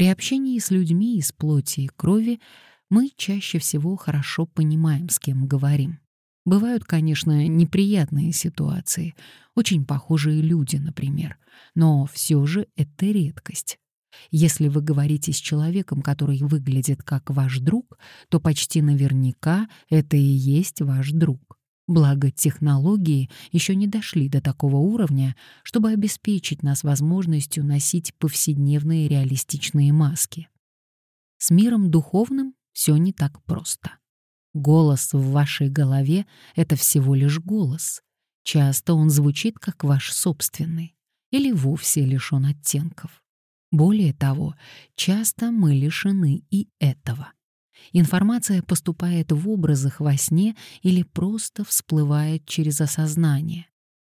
При общении с людьми из плоти и крови мы чаще всего хорошо понимаем, с кем говорим. Бывают, конечно, неприятные ситуации, очень похожие люди, например, но все же это редкость. Если вы говорите с человеком, который выглядит как ваш друг, то почти наверняка это и есть ваш друг. Благо, технологии еще не дошли до такого уровня, чтобы обеспечить нас возможностью носить повседневные реалистичные маски. С миром духовным все не так просто. Голос в вашей голове — это всего лишь голос. Часто он звучит как ваш собственный или вовсе лишен оттенков. Более того, часто мы лишены и этого. Информация поступает в образах во сне или просто всплывает через осознание.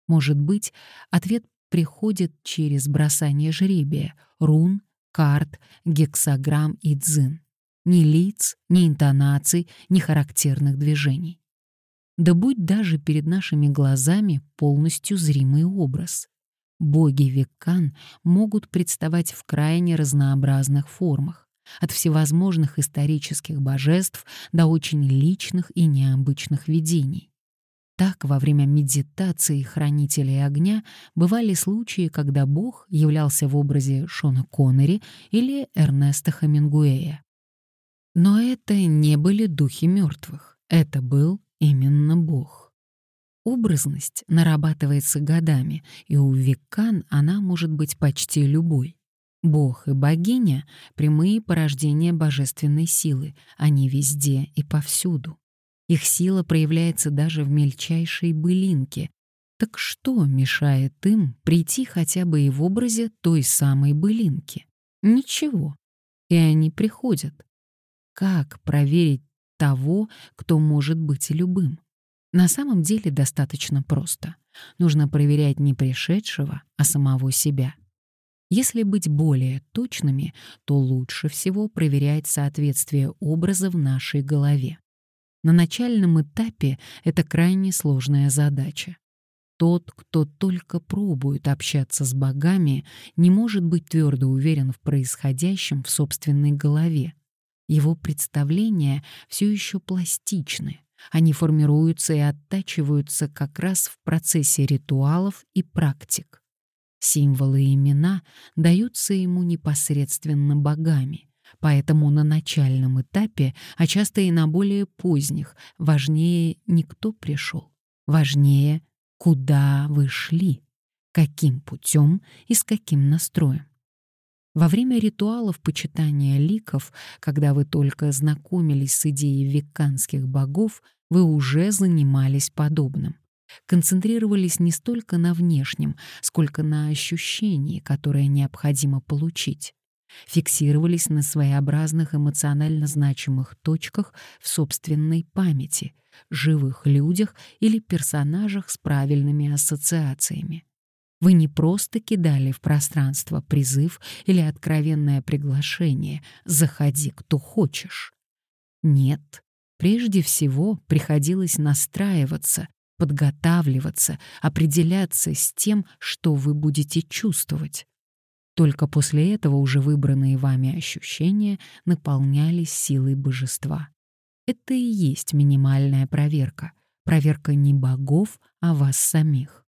Может быть, ответ приходит через бросание жребия, рун, карт, гексограмм и дзин. Ни лиц, ни интонаций, ни характерных движений. Да будь даже перед нашими глазами полностью зримый образ. Боги Веккан могут представать в крайне разнообразных формах от всевозможных исторических божеств до очень личных и необычных видений. Так, во время медитации хранителей огня бывали случаи, когда Бог являлся в образе Шона Коннери или Эрнеста Хамингуэя. Но это не были духи мертвых, это был именно Бог. Образность нарабатывается годами, и у векан она может быть почти любой. Бог и богиня — прямые порождения божественной силы, они везде и повсюду. Их сила проявляется даже в мельчайшей былинке. Так что мешает им прийти хотя бы и в образе той самой былинки? Ничего. И они приходят. Как проверить того, кто может быть любым? На самом деле достаточно просто. Нужно проверять не пришедшего, а самого себя. Если быть более точными, то лучше всего проверять соответствие образа в нашей голове. На начальном этапе это крайне сложная задача. Тот, кто только пробует общаться с богами, не может быть твердо уверен в происходящем в собственной голове. Его представления все еще пластичны. Они формируются и оттачиваются как раз в процессе ритуалов и практик. Символы и имена даются ему непосредственно богами, поэтому на начальном этапе, а часто и на более поздних, важнее не кто пришел, важнее, куда вы шли, каким путем и с каким настроем. Во время ритуалов почитания ликов, когда вы только знакомились с идеей веканских богов, вы уже занимались подобным концентрировались не столько на внешнем, сколько на ощущении, которое необходимо получить. Фиксировались на своеобразных эмоционально значимых точках в собственной памяти, живых людях или персонажах с правильными ассоциациями. Вы не просто кидали в пространство призыв или откровенное приглашение «заходи, кто хочешь». Нет, прежде всего приходилось настраиваться, подготавливаться, определяться с тем, что вы будете чувствовать. Только после этого уже выбранные вами ощущения наполнялись силой божества. Это и есть минимальная проверка. Проверка не богов, а вас самих.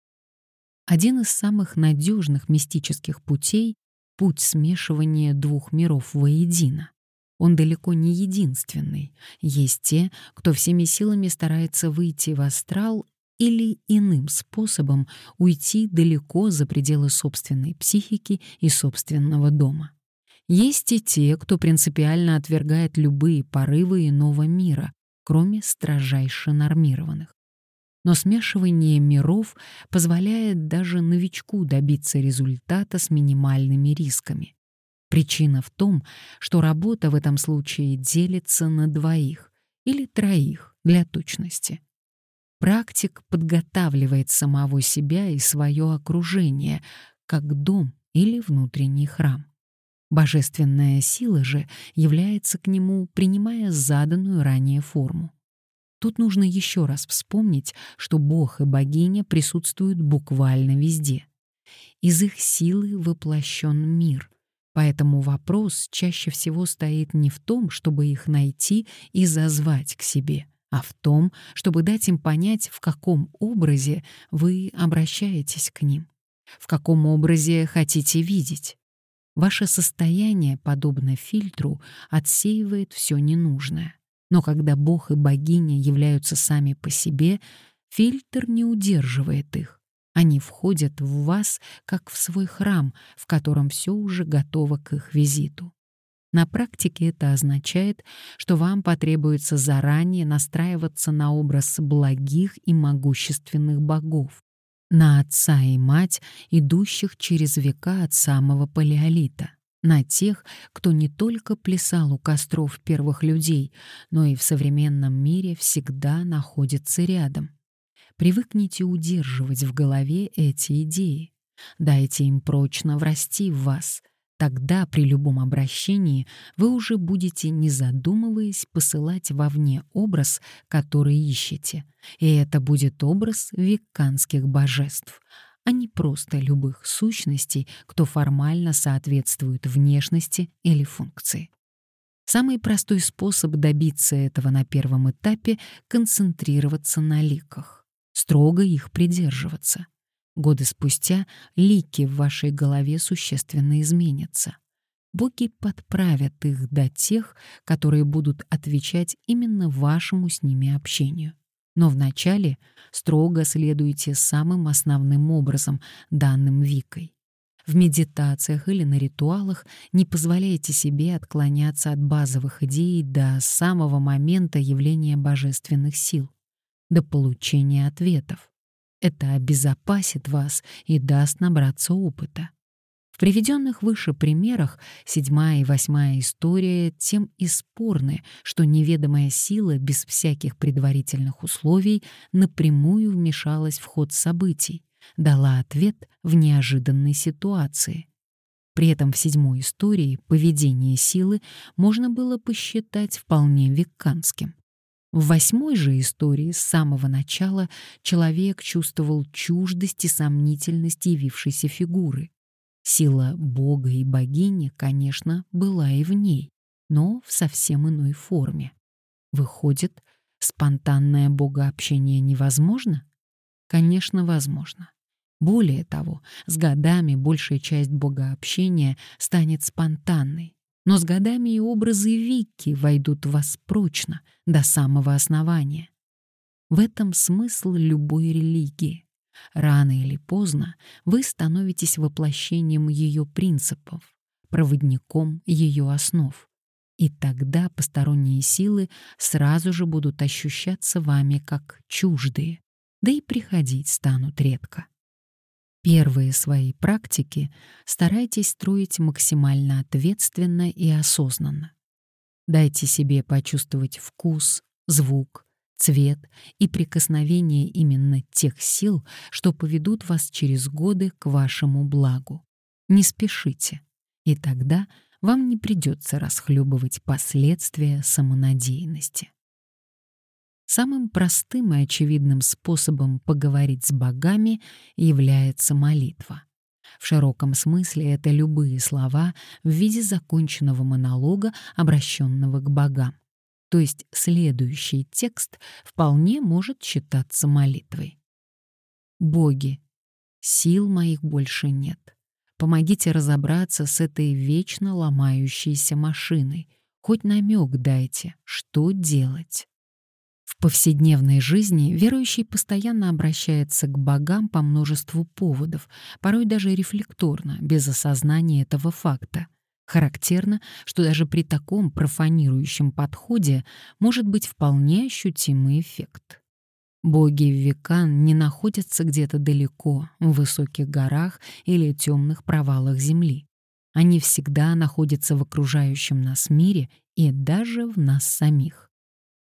Один из самых надежных мистических путей — путь смешивания двух миров воедино. Он далеко не единственный. Есть те, кто всеми силами старается выйти в астрал или иным способом уйти далеко за пределы собственной психики и собственного дома. Есть и те, кто принципиально отвергает любые порывы иного мира, кроме строжайше нормированных. Но смешивание миров позволяет даже новичку добиться результата с минимальными рисками. Причина в том, что работа в этом случае делится на двоих или троих для точности. Практик подготавливает самого себя и свое окружение, как дом или внутренний храм. Божественная сила же является к нему, принимая заданную ранее форму. Тут нужно еще раз вспомнить, что Бог и богиня присутствуют буквально везде. Из их силы воплощен мир, Поэтому вопрос чаще всего стоит не в том, чтобы их найти и зазвать к себе, а в том, чтобы дать им понять, в каком образе вы обращаетесь к ним, в каком образе хотите видеть. Ваше состояние, подобно фильтру, отсеивает все ненужное. Но когда Бог и богиня являются сами по себе, фильтр не удерживает их. Они входят в вас, как в свой храм, в котором все уже готово к их визиту. На практике это означает, что вам потребуется заранее настраиваться на образ благих и могущественных богов, на отца и мать, идущих через века от самого палеолита, на тех, кто не только плясал у костров первых людей, но и в современном мире всегда находится рядом. Привыкните удерживать в голове эти идеи. Дайте им прочно врасти в вас. Тогда при любом обращении вы уже будете, не задумываясь, посылать вовне образ, который ищете. И это будет образ веканских божеств, а не просто любых сущностей, кто формально соответствует внешности или функции. Самый простой способ добиться этого на первом этапе — концентрироваться на ликах строго их придерживаться. Годы спустя лики в вашей голове существенно изменятся. Боги подправят их до тех, которые будут отвечать именно вашему с ними общению. Но вначале строго следуйте самым основным образом, данным Викой. В медитациях или на ритуалах не позволяйте себе отклоняться от базовых идей до самого момента явления божественных сил до получения ответов. Это обезопасит вас и даст набраться опыта. В приведенных выше примерах седьмая и восьмая история тем и спорны, что неведомая сила без всяких предварительных условий напрямую вмешалась в ход событий, дала ответ в неожиданной ситуации. При этом в седьмой истории поведение силы можно было посчитать вполне веканским. В восьмой же истории с самого начала человек чувствовал чуждость и сомнительность явившейся фигуры. Сила бога и богини, конечно, была и в ней, но в совсем иной форме. Выходит, спонтанное богообщение невозможно? Конечно, возможно. Более того, с годами большая часть богообщения станет спонтанной, но с годами и образы Вики войдут в вас прочно, до самого основания. В этом смысл любой религии. Рано или поздно вы становитесь воплощением ее принципов, проводником ее основ. И тогда посторонние силы сразу же будут ощущаться вами как чуждые, да и приходить станут редко. Первые свои практики старайтесь строить максимально ответственно и осознанно. Дайте себе почувствовать вкус, звук, цвет и прикосновение именно тех сил, что поведут вас через годы к вашему благу. Не спешите, и тогда вам не придется расхлебывать последствия самонадеянности. Самым простым и очевидным способом поговорить с богами является молитва. В широком смысле это любые слова в виде законченного монолога, обращенного к богам. То есть следующий текст вполне может считаться молитвой. «Боги, сил моих больше нет. Помогите разобраться с этой вечно ломающейся машиной. Хоть намек дайте, что делать». Повседневной жизни верующий постоянно обращается к богам по множеству поводов, порой даже рефлекторно, без осознания этого факта. Характерно, что даже при таком профанирующем подходе может быть вполне ощутимый эффект. Боги векан не находятся где-то далеко, в высоких горах или темных провалах земли. Они всегда находятся в окружающем нас мире и даже в нас самих.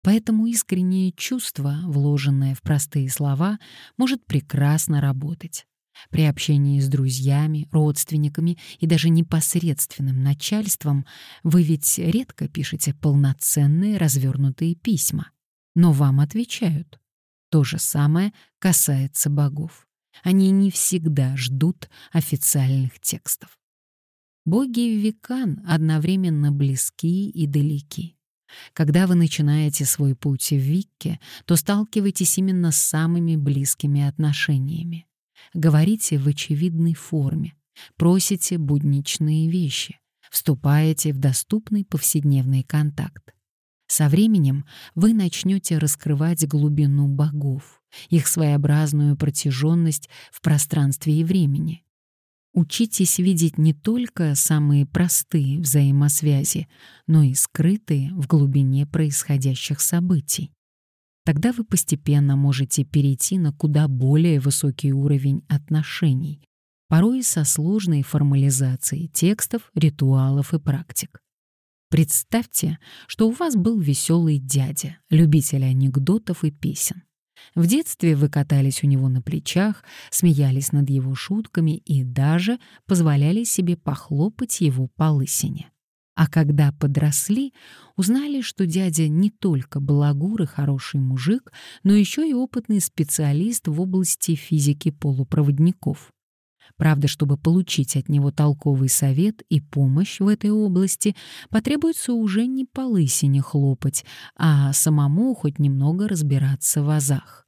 Поэтому искреннее чувство, вложенное в простые слова, может прекрасно работать. При общении с друзьями, родственниками и даже непосредственным начальством вы ведь редко пишете полноценные развернутые письма. Но вам отвечают. То же самое касается богов. Они не всегда ждут официальных текстов. Боги векан одновременно близки и далеки. Когда вы начинаете свой путь в Викке, то сталкиваетесь именно с самыми близкими отношениями. Говорите в очевидной форме, просите будничные вещи, вступаете в доступный повседневный контакт. Со временем вы начнете раскрывать глубину богов, их своеобразную протяженность в пространстве и времени. Учитесь видеть не только самые простые взаимосвязи, но и скрытые в глубине происходящих событий. Тогда вы постепенно можете перейти на куда более высокий уровень отношений, порой со сложной формализацией текстов, ритуалов и практик. Представьте, что у вас был веселый дядя, любитель анекдотов и песен. В детстве вы катались у него на плечах, смеялись над его шутками и даже позволяли себе похлопать его по лысине. А когда подросли, узнали, что дядя не только балагур и хороший мужик, но еще и опытный специалист в области физики полупроводников. Правда, чтобы получить от него толковый совет и помощь в этой области, потребуется уже не по лысине хлопать, а самому хоть немного разбираться в азах.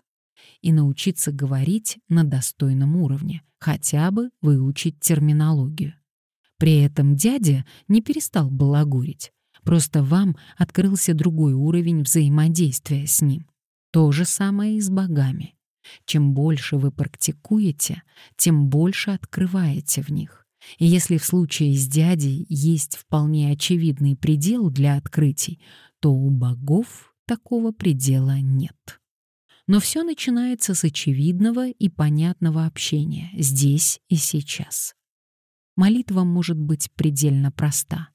И научиться говорить на достойном уровне, хотя бы выучить терминологию. При этом дядя не перестал балагурить, просто вам открылся другой уровень взаимодействия с ним. То же самое и с богами. Чем больше вы практикуете, тем больше открываете в них. И если в случае с дядей есть вполне очевидный предел для открытий, то у богов такого предела нет. Но все начинается с очевидного и понятного общения здесь и сейчас. Молитва может быть предельно проста.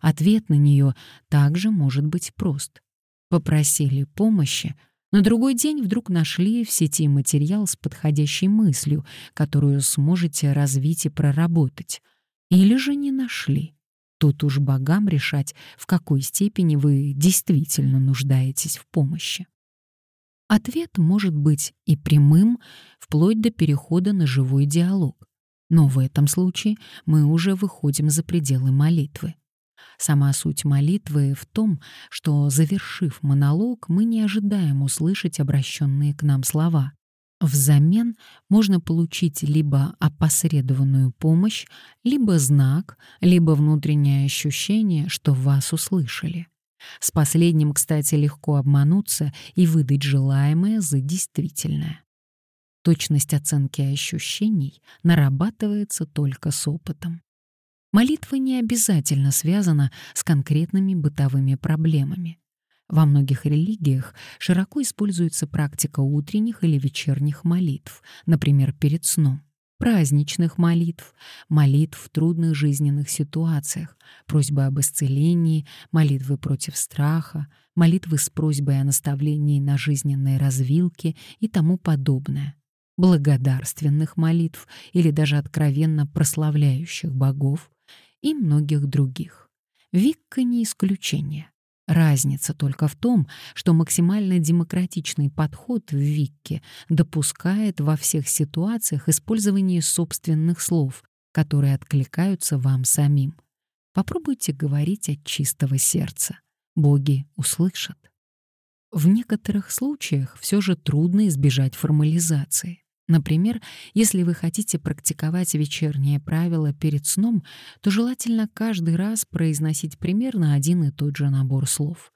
Ответ на нее также может быть прост. Попросили помощи — на другой день вдруг нашли в сети материал с подходящей мыслью, которую сможете развить и проработать. Или же не нашли. Тут уж богам решать, в какой степени вы действительно нуждаетесь в помощи. Ответ может быть и прямым, вплоть до перехода на живой диалог. Но в этом случае мы уже выходим за пределы молитвы. Сама суть молитвы в том, что, завершив монолог, мы не ожидаем услышать обращенные к нам слова. Взамен можно получить либо опосредованную помощь, либо знак, либо внутреннее ощущение, что вас услышали. С последним, кстати, легко обмануться и выдать желаемое за действительное. Точность оценки ощущений нарабатывается только с опытом. Молитва не обязательно связана с конкретными бытовыми проблемами. Во многих религиях широко используется практика утренних или вечерних молитв, например, перед сном, праздничных молитв, молитв в трудных жизненных ситуациях, просьбы об исцелении, молитвы против страха, молитвы с просьбой о наставлении на жизненной развилке и тому подобное благодарственных молитв или даже откровенно прославляющих богов, и многих других. Викка не исключение. Разница только в том, что максимально демократичный подход в Викке допускает во всех ситуациях использование собственных слов, которые откликаются вам самим. Попробуйте говорить от чистого сердца. Боги услышат. В некоторых случаях все же трудно избежать формализации. Например, если вы хотите практиковать вечернее правило перед сном, то желательно каждый раз произносить примерно один и тот же набор слов.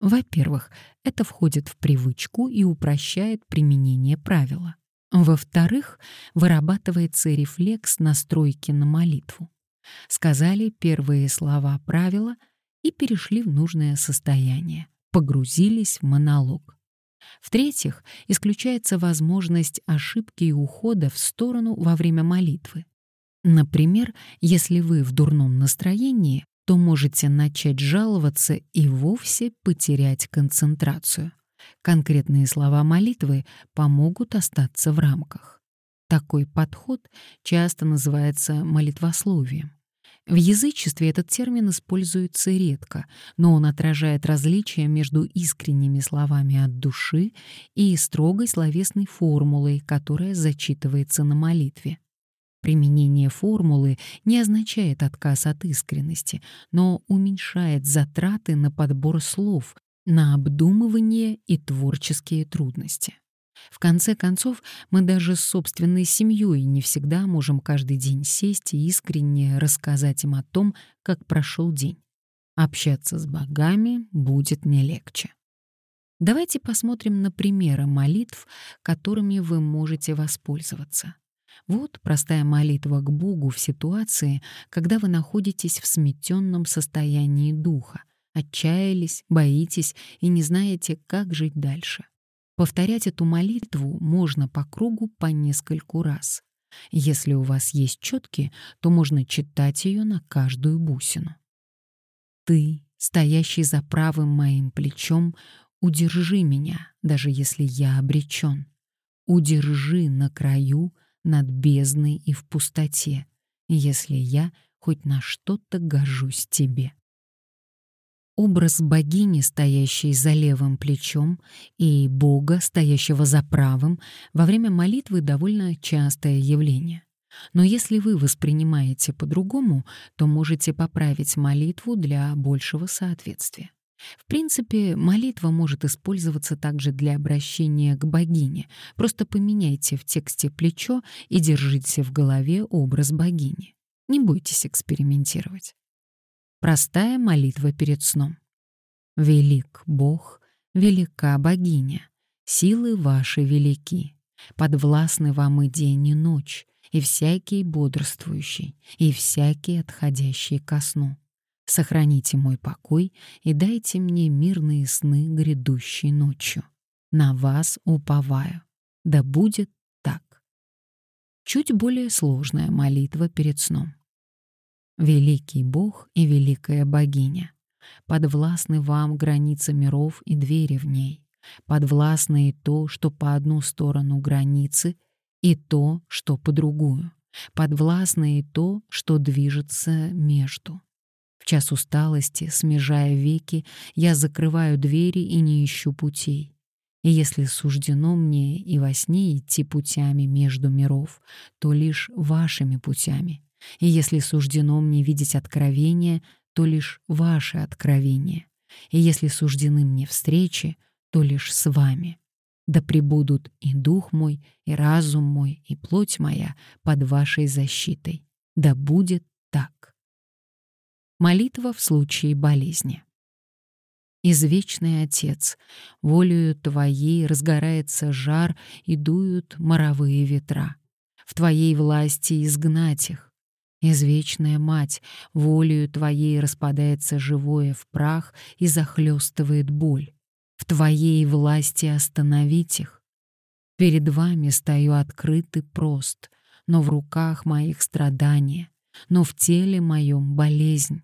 Во-первых, это входит в привычку и упрощает применение правила. Во-вторых, вырабатывается рефлекс настройки на молитву. Сказали первые слова правила и перешли в нужное состояние, погрузились в монолог. В-третьих, исключается возможность ошибки и ухода в сторону во время молитвы. Например, если вы в дурном настроении, то можете начать жаловаться и вовсе потерять концентрацию. Конкретные слова молитвы помогут остаться в рамках. Такой подход часто называется молитвословием. В язычестве этот термин используется редко, но он отражает различия между искренними словами от души и строгой словесной формулой, которая зачитывается на молитве. Применение формулы не означает отказ от искренности, но уменьшает затраты на подбор слов, на обдумывание и творческие трудности. В конце концов, мы даже с собственной семьей не всегда можем каждый день сесть и искренне рассказать им о том, как прошел день. Общаться с богами будет не легче. Давайте посмотрим на примеры молитв, которыми вы можете воспользоваться. Вот простая молитва к Богу в ситуации, когда вы находитесь в сметенном состоянии духа, отчаялись, боитесь и не знаете, как жить дальше. Повторять эту молитву можно по кругу по нескольку раз. Если у вас есть четки, то можно читать ее на каждую бусину. Ты, стоящий за правым моим плечом, удержи меня, даже если я обречен. Удержи на краю, над бездной и в пустоте, если я хоть на что-то гожусь тебе. Образ богини, стоящей за левым плечом, и бога, стоящего за правым, во время молитвы довольно частое явление. Но если вы воспринимаете по-другому, то можете поправить молитву для большего соответствия. В принципе, молитва может использоваться также для обращения к богине. Просто поменяйте в тексте плечо и держите в голове образ богини. Не бойтесь экспериментировать. Простая молитва перед сном. Велик Бог, велика богиня, силы ваши велики, подвластны вам и день, и ночь, и всякий бодрствующий, и всякий отходящий ко сну Сохраните мой покой и дайте мне мирные сны грядущей ночью. На вас уповаю. Да будет так. Чуть более сложная молитва перед сном. Великий Бог и великая богиня, подвластны вам границы миров и двери в ней, подвластны и то, что по одну сторону границы, и то, что по другую, подвластны и то, что движется между. В час усталости, смежая веки, я закрываю двери и не ищу путей. И если суждено мне и во сне идти путями между миров, то лишь вашими путями. И если суждено мне видеть откровения, то лишь ваши откровения. И если суждены мне встречи, то лишь с вами. Да пребудут и дух мой, и разум мой, и плоть моя под вашей защитой. Да будет Молитва в случае болезни. Извечный Отец, волею Твоей разгорается жар и дуют моровые ветра. В Твоей власти изгнать их. Извечная Мать, волею Твоей распадается живое в прах и захлестывает боль. В Твоей власти остановить их. Перед Вами стою открытый прост, но в руках моих страдания, но в теле моем болезнь.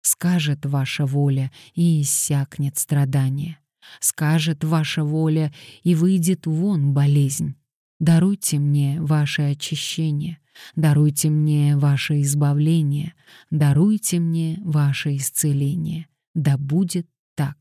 Скажет ваша воля, и иссякнет страдание. Скажет ваша воля, и выйдет вон болезнь. Даруйте мне ваше очищение, даруйте мне ваше избавление, даруйте мне ваше исцеление. Да будет так.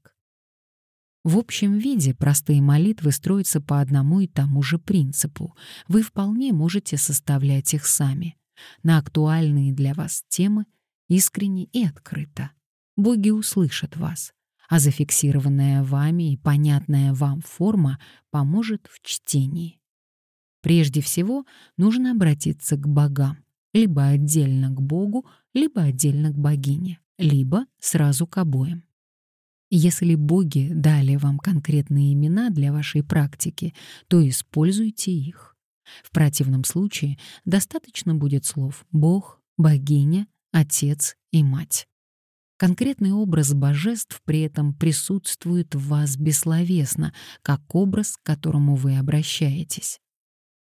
В общем виде простые молитвы строятся по одному и тому же принципу. Вы вполне можете составлять их сами. На актуальные для вас темы искренне и открыто. Боги услышат вас, а зафиксированная вами и понятная вам форма поможет в чтении. Прежде всего, нужно обратиться к богам, либо отдельно к Богу, либо отдельно к богине, либо сразу к обоим. Если боги дали вам конкретные имена для вашей практики, то используйте их. В противном случае достаточно будет слов «бог», «богиня», отец и мать. Конкретный образ божеств при этом присутствует в вас бессловесно, как образ, к которому вы обращаетесь.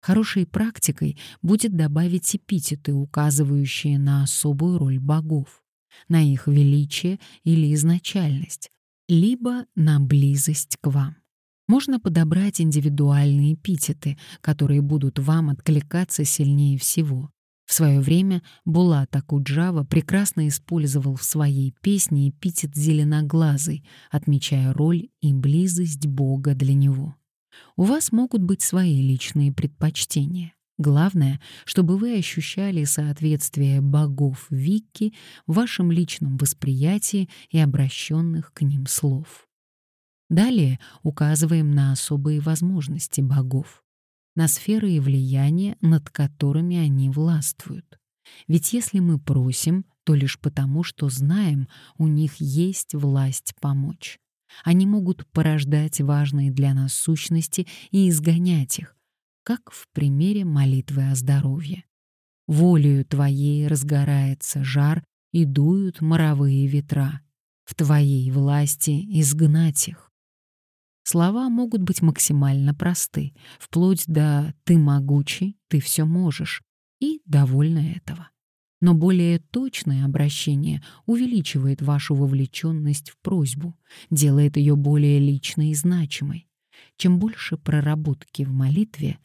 Хорошей практикой будет добавить эпитеты, указывающие на особую роль богов, на их величие или изначальность, либо на близость к вам. Можно подобрать индивидуальные эпитеты, которые будут вам откликаться сильнее всего. В свое время Булат Акуджава прекрасно использовал в своей песне эпитет «зеленоглазый», отмечая роль и близость Бога для него. У вас могут быть свои личные предпочтения. Главное, чтобы вы ощущали соответствие богов Вики в вашем личном восприятии и обращенных к ним слов. Далее указываем на особые возможности богов, на сферы и влияние, над которыми они властвуют. Ведь если мы просим, то лишь потому, что знаем, у них есть власть помочь. Они могут порождать важные для нас сущности и изгонять их, как в примере молитвы о здоровье. Волею твоей разгорается жар и дуют моровые ветра. В твоей власти изгнать их. Слова могут быть максимально просты, вплоть до «ты могучий, ты все можешь» и довольна этого но более точное обращение увеличивает вашу вовлеченность в просьбу, делает ее более личной и значимой. Чем больше проработки в молитве,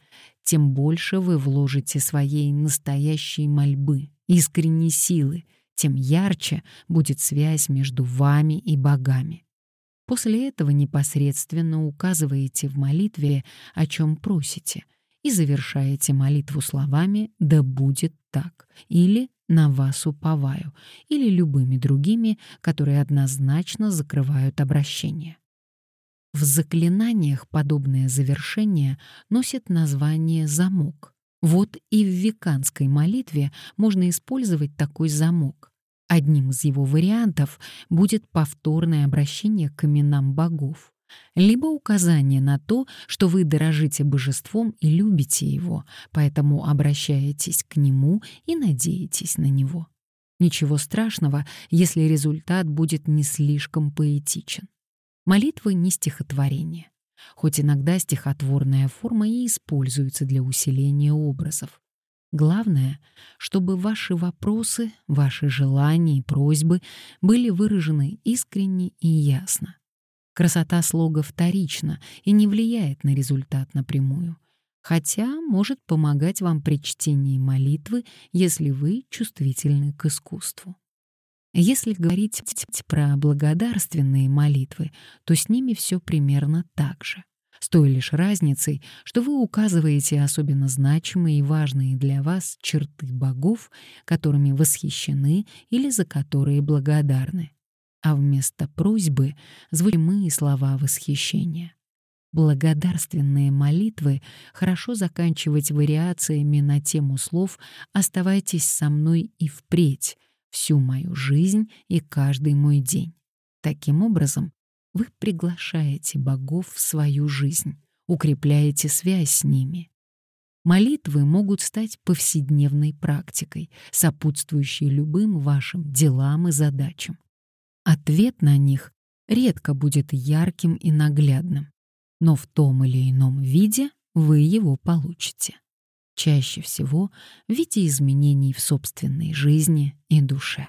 тем больше вы вложите своей настоящей мольбы, искренней силы, тем ярче будет связь между вами и богами. После этого непосредственно указываете в молитве, о чем просите, и завершаете молитву словами «да будет так» или на вас уповаю, или любыми другими, которые однозначно закрывают обращение. В заклинаниях подобное завершение носит название «замок». Вот и в веканской молитве можно использовать такой замок. Одним из его вариантов будет повторное обращение к именам богов либо указание на то, что вы дорожите божеством и любите его, поэтому обращаетесь к нему и надеетесь на него. Ничего страшного, если результат будет не слишком поэтичен. Молитва не стихотворение, хоть иногда стихотворная форма и используется для усиления образов. Главное, чтобы ваши вопросы, ваши желания и просьбы были выражены искренне и ясно. Красота слога вторична и не влияет на результат напрямую, хотя может помогать вам при чтении молитвы, если вы чувствительны к искусству. Если говорить про благодарственные молитвы, то с ними все примерно так же. С той лишь разницей, что вы указываете особенно значимые и важные для вас черты богов, которыми восхищены или за которые благодарны а вместо просьбы звучимые слова восхищения. Благодарственные молитвы хорошо заканчивать вариациями на тему слов «Оставайтесь со мной и впредь, всю мою жизнь и каждый мой день». Таким образом, вы приглашаете богов в свою жизнь, укрепляете связь с ними. Молитвы могут стать повседневной практикой, сопутствующей любым вашим делам и задачам. Ответ на них редко будет ярким и наглядным, но в том или ином виде вы его получите. Чаще всего в виде изменений в собственной жизни и душе.